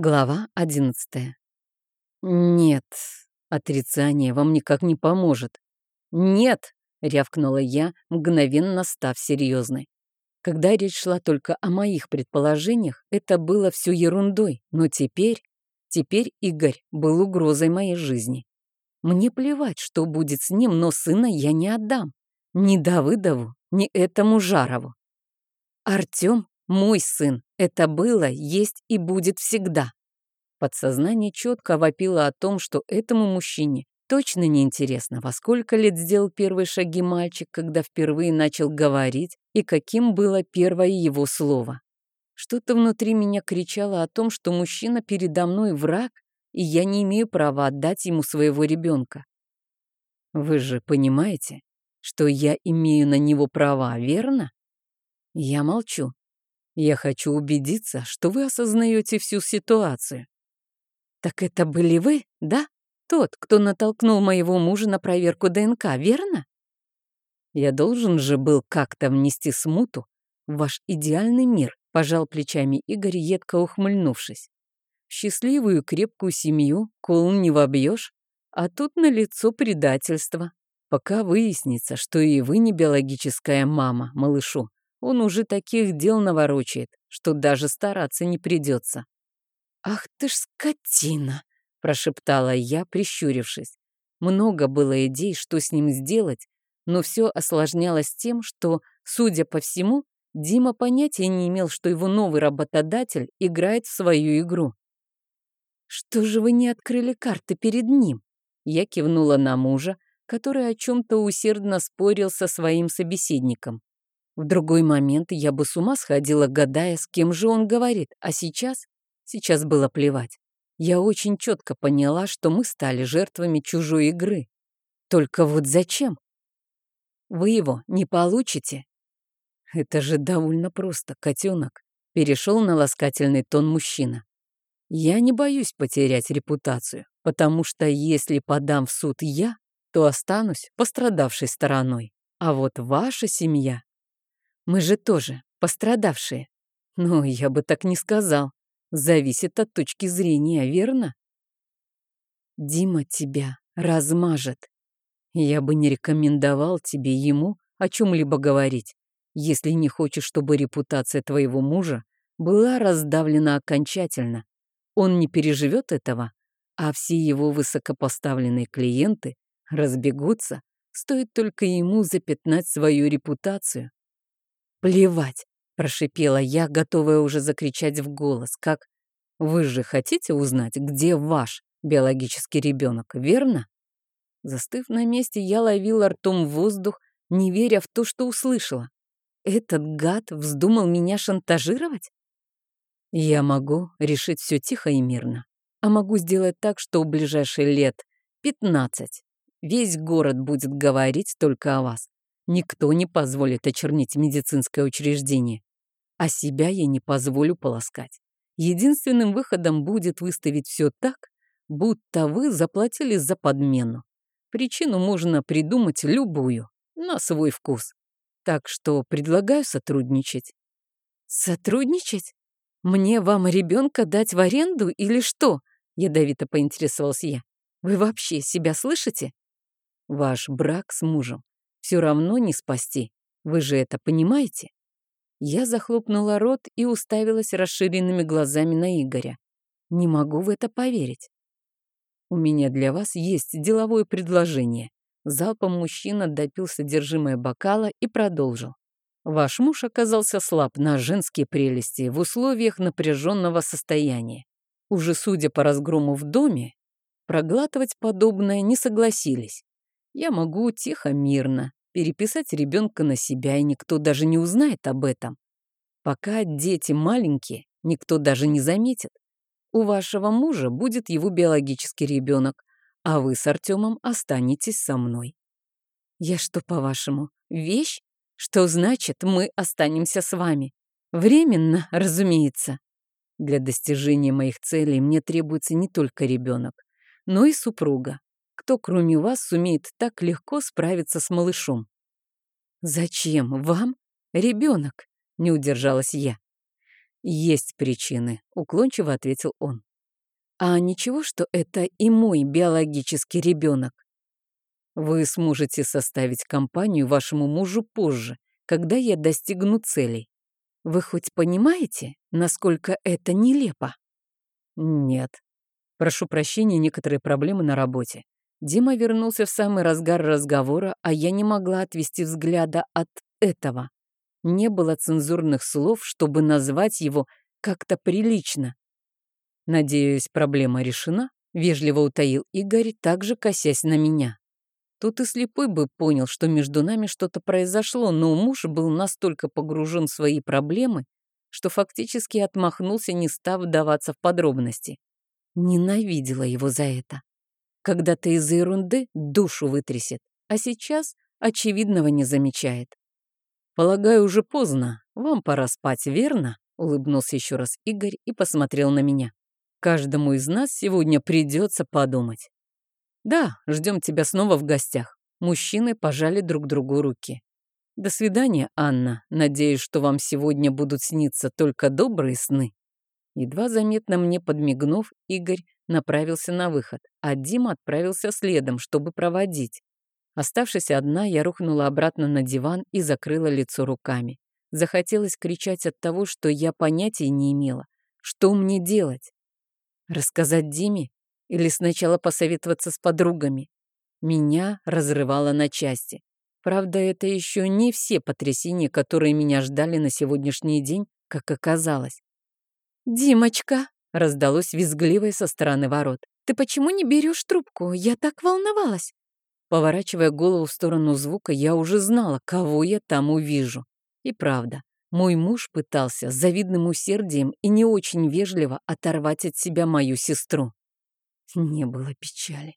Глава одиннадцатая. «Нет, отрицание вам никак не поможет». «Нет!» — рявкнула я, мгновенно став серьезной. Когда речь шла только о моих предположениях, это было все ерундой, но теперь... Теперь Игорь был угрозой моей жизни. Мне плевать, что будет с ним, но сына я не отдам. Ни Давыдову, ни этому Жарову. Артем мой сын. Это было, есть и будет всегда. Подсознание четко вопило о том, что этому мужчине точно не интересно, во сколько лет сделал первые шаги мальчик, когда впервые начал говорить, и каким было первое его слово. Что-то внутри меня кричало о том, что мужчина передо мной враг, и я не имею права отдать ему своего ребенка. Вы же понимаете, что я имею на него права, верно? Я молчу. Я хочу убедиться, что вы осознаете всю ситуацию. Так это были вы, да? Тот, кто натолкнул моего мужа на проверку ДНК, верно? Я должен же был как-то внести смуту в ваш идеальный мир, пожал плечами Игорь, едко ухмыльнувшись. Счастливую крепкую семью кол не вобьешь, а тут на лицо предательство. Пока выяснится, что и вы не биологическая мама малышу, он уже таких дел наворочает, что даже стараться не придется. «Ах ты ж скотина!» — прошептала я, прищурившись. Много было идей, что с ним сделать, но все осложнялось тем, что, судя по всему, Дима понятия не имел, что его новый работодатель играет в свою игру. «Что же вы не открыли карты перед ним?» Я кивнула на мужа, который о чем-то усердно спорил со своим собеседником. В другой момент я бы с ума сходила, гадая, с кем же он говорит, а сейчас? Сейчас было плевать. Я очень четко поняла, что мы стали жертвами чужой игры. Только вот зачем? Вы его не получите. Это же довольно просто, котенок. Перешел на ласкательный тон мужчина. Я не боюсь потерять репутацию, потому что если подам в суд я, то останусь пострадавшей стороной. А вот ваша семья мы же тоже пострадавшие. Ну, я бы так не сказал. Зависит от точки зрения, верно? Дима тебя размажет. Я бы не рекомендовал тебе ему о чем-либо говорить, если не хочешь, чтобы репутация твоего мужа была раздавлена окончательно. Он не переживет этого, а все его высокопоставленные клиенты разбегутся, стоит только ему запятнать свою репутацию. «Плевать!» — прошипела я, готовая уже закричать в голос, как «Вы же хотите узнать, где ваш биологический ребенок, верно?» Застыв на месте, я ловила ртом воздух, не веря в то, что услышала. Этот гад вздумал меня шантажировать? Я могу решить все тихо и мирно, а могу сделать так, что в ближайшие лет пятнадцать весь город будет говорить только о вас. Никто не позволит очернить медицинское учреждение. А себя я не позволю полоскать. Единственным выходом будет выставить все так, будто вы заплатили за подмену. Причину можно придумать любую, на свой вкус. Так что предлагаю сотрудничать. Сотрудничать? Мне вам ребенка дать в аренду или что? Ядовито поинтересовался я. Вы вообще себя слышите? Ваш брак с мужем все равно не спасти. Вы же это понимаете? Я захлопнула рот и уставилась расширенными глазами на Игоря. Не могу в это поверить. У меня для вас есть деловое предложение. Залпом мужчина допил содержимое бокала и продолжил. Ваш муж оказался слаб на женские прелести в условиях напряженного состояния. Уже судя по разгрому в доме, проглатывать подобное не согласились. Я могу тихо, мирно, переписать ребенка на себя, и никто даже не узнает об этом. Пока дети маленькие, никто даже не заметит. У вашего мужа будет его биологический ребенок, а вы с Артемом останетесь со мной. Я что, по-вашему, вещь? Что значит, мы останемся с вами? Временно, разумеется. Для достижения моих целей мне требуется не только ребенок, но и супруга кто, кроме вас, сумеет так легко справиться с малышом. «Зачем вам ребенок?» — не удержалась я. «Есть причины», — уклончиво ответил он. А ничего, что это и мой биологический ребенок. Вы сможете составить компанию вашему мужу позже, когда я достигну целей. Вы хоть понимаете, насколько это нелепо? Нет. Прошу прощения, некоторые проблемы на работе. Дима вернулся в самый разгар разговора, а я не могла отвести взгляда от этого. Не было цензурных слов, чтобы назвать его как-то прилично. Надеюсь, проблема решена, вежливо утаил Игорь, также косясь на меня. Тут и слепой бы понял, что между нами что-то произошло, но муж был настолько погружен в свои проблемы, что фактически отмахнулся, не став вдаваться в подробности. Ненавидела его за это. Когда-то из-за ерунды душу вытрясет, а сейчас очевидного не замечает. «Полагаю, уже поздно. Вам пора спать, верно?» Улыбнулся еще раз Игорь и посмотрел на меня. «Каждому из нас сегодня придется подумать». «Да, ждем тебя снова в гостях». Мужчины пожали друг другу руки. «До свидания, Анна. Надеюсь, что вам сегодня будут сниться только добрые сны». Едва заметно мне подмигнув, Игорь направился на выход, а Дима отправился следом, чтобы проводить. Оставшись одна, я рухнула обратно на диван и закрыла лицо руками. Захотелось кричать от того, что я понятия не имела. Что мне делать? Рассказать Диме? Или сначала посоветоваться с подругами. Меня разрывало на части. Правда, это еще не все потрясения, которые меня ждали на сегодняшний день, как оказалось. «Димочка!» — раздалось визгливое со стороны ворот. «Ты почему не берешь трубку? Я так волновалась!» Поворачивая голову в сторону звука, я уже знала, кого я там увижу. И правда, мой муж пытался завидным усердием и не очень вежливо оторвать от себя мою сестру. Не было печали.